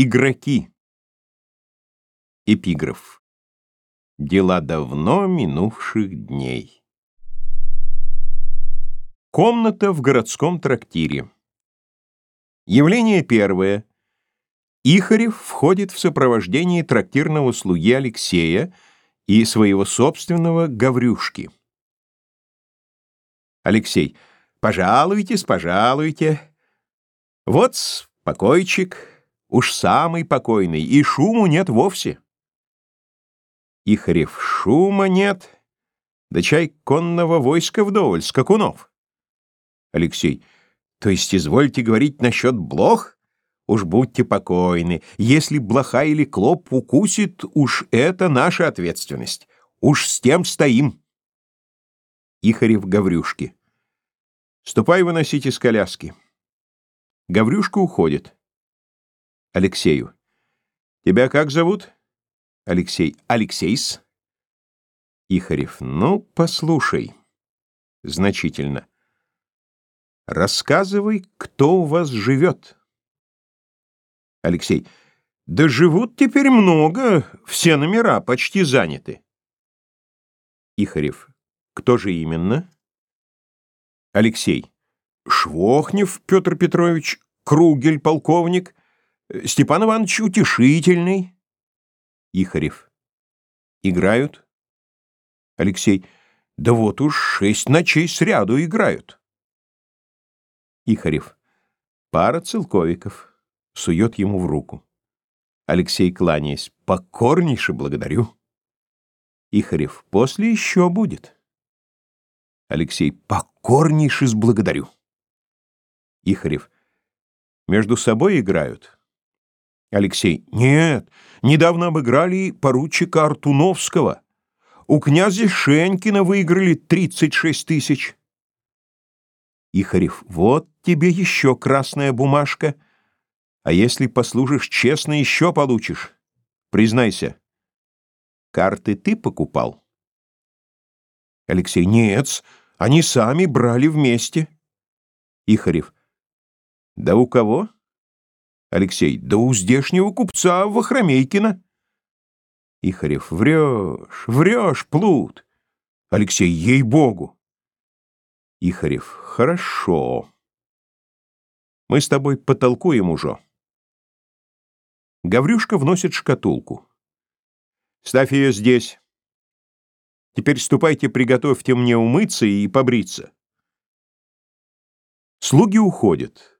Игроки. Эпиграф. Дела давно минувших дней. Комната в городском трактире. Явление первое. Ихарев входит в сопровождении трактирного слуги Алексея и своего собственного Гаврюшки. Алексей. Пожалуйтесь, пожалуйте. Вот покойчик, Уж самый покойный, и шуму нет вовсе. Ихарев шума нет, да чай конного войска вдоволь, скакунов. Алексей, то есть извольте говорить насчет блох? Уж будьте покойны, если блоха или клоп укусит, уж это наша ответственность. Уж с тем стоим. Ихарев Гаврюшки. Ступай выносить из коляски. Гаврюшка уходит. Алексею. Тебя как зовут? Алексей. Алексейс. Ихарев. Ну, послушай. Значительно. Рассказывай, кто у вас живет. Алексей. Да живут теперь много, все номера почти заняты. Ихарев. Кто же именно? Алексей. Швохнев Петр Петрович, Кругель, полковник, Степан Иванович утешительный. Ихарев. Играют? Алексей. Да вот уж шесть ночей сряду играют. Ихарев. Пара целковиков. Сует ему в руку. Алексей, кланяясь. Покорнейше благодарю. Ихарев. После еще будет. Алексей. Покорнейше благодарю. Ихарев. Между собой играют. Алексей. Нет, недавно обыграли поручика Артуновского. У князя Шенькина выиграли 36 тысяч. Ихарев. Вот тебе еще красная бумажка. А если послужишь честно, еще получишь. Признайся. Карты ты покупал? Алексей. Нет, они сами брали вместе. Ихарев. Да у кого? Алексей. Да у здешнего купца Вахромейкина. Ихарев. Врешь, врешь, плут. Алексей. Ей-богу. Ихарев. Хорошо. Мы с тобой потолкуем уже. Гаврюшка вносит шкатулку. Ставь ее здесь. Теперь ступайте, приготовьте мне умыться и побриться. Слуги уходят.